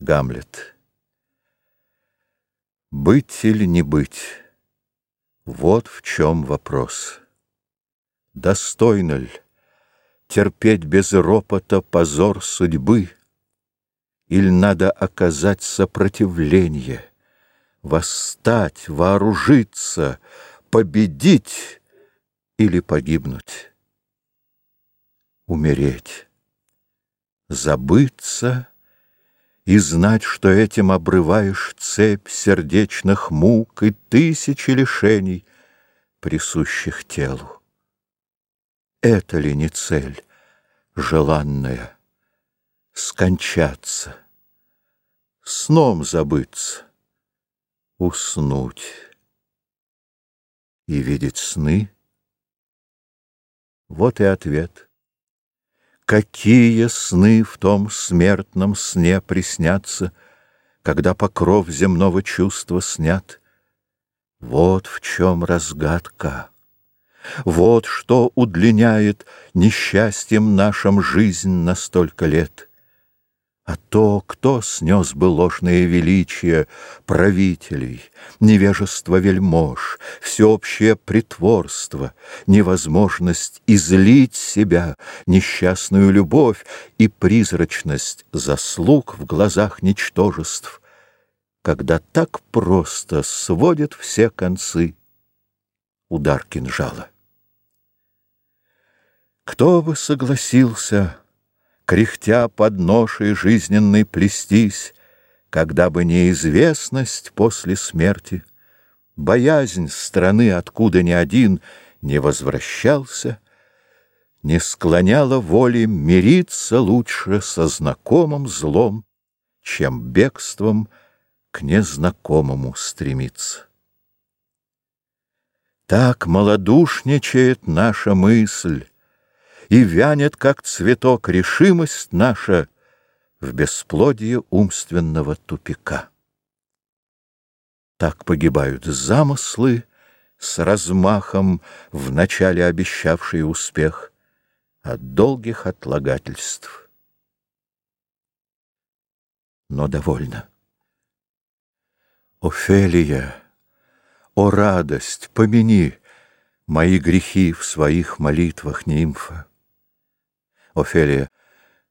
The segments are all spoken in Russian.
Гамлет. Быть или не быть? Вот в чем вопрос. Достойно ль терпеть без ропота позор судьбы? Или надо оказать сопротивление, восстать, вооружиться, победить или погибнуть? Умереть, забыться — и знать, что этим обрываешь цепь сердечных мук и тысячи лишений, присущих телу. Это ли не цель желанная? Скончаться, сном забыться, уснуть и видеть сны? Вот и ответ — Какие сны в том смертном сне приснятся, Когда покров земного чувства снят? Вот в чем разгадка. Вот что удлиняет несчастьем нашим жизнь на столько лет. А то, кто снес бы ложное величие правителей, невежество вельмож, всеобщее притворство, невозможность излить себя, несчастную любовь и призрачность заслуг в глазах ничтожеств, когда так просто сводят все концы удар кинжала. Кто бы согласился кряхтя под ношей жизненной плестись, когда бы неизвестность после смерти, боязнь страны, откуда ни один не возвращался, не склоняла воли мириться лучше со знакомым злом, чем бегством к незнакомому стремиться. Так малодушничает наша мысль, и вянет, как цветок, решимость наша в бесплодие умственного тупика. Так погибают замыслы с размахом, в начале обещавшие успех, от долгих отлагательств. Но довольно. Офелия, о радость, помяни мои грехи в своих молитвах, нимфа. Офелия.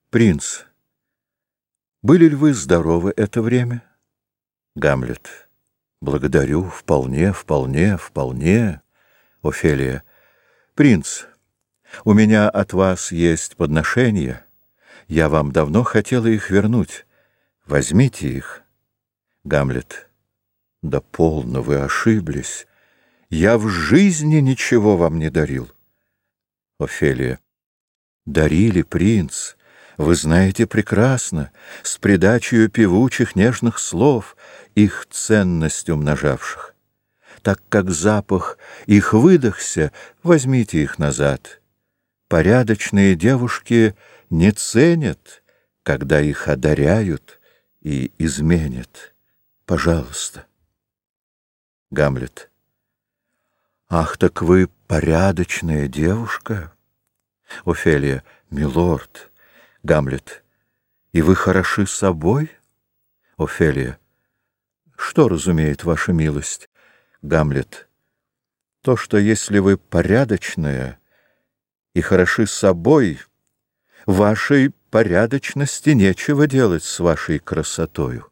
Принц, были ли вы здоровы это время? Гамлет. Благодарю, вполне, вполне, вполне. Офелия. Принц, у меня от вас есть подношения. Я вам давно хотела их вернуть. Возьмите их. Гамлет. Да полно вы ошиблись. Я в жизни ничего вам не дарил. Офелия. Дарили, принц, вы знаете прекрасно, с придачей певучих нежных слов, их ценность умножавших. Так как запах их выдохся, возьмите их назад. Порядочные девушки не ценят, когда их одаряют и изменят. Пожалуйста. Гамлет. Ах, так вы порядочная девушка? Офелия. Милорд. Гамлет. И вы хороши собой? Офелия. Что разумеет ваша милость? Гамлет. То, что если вы порядочная и хороши собой, вашей порядочности нечего делать с вашей красотою.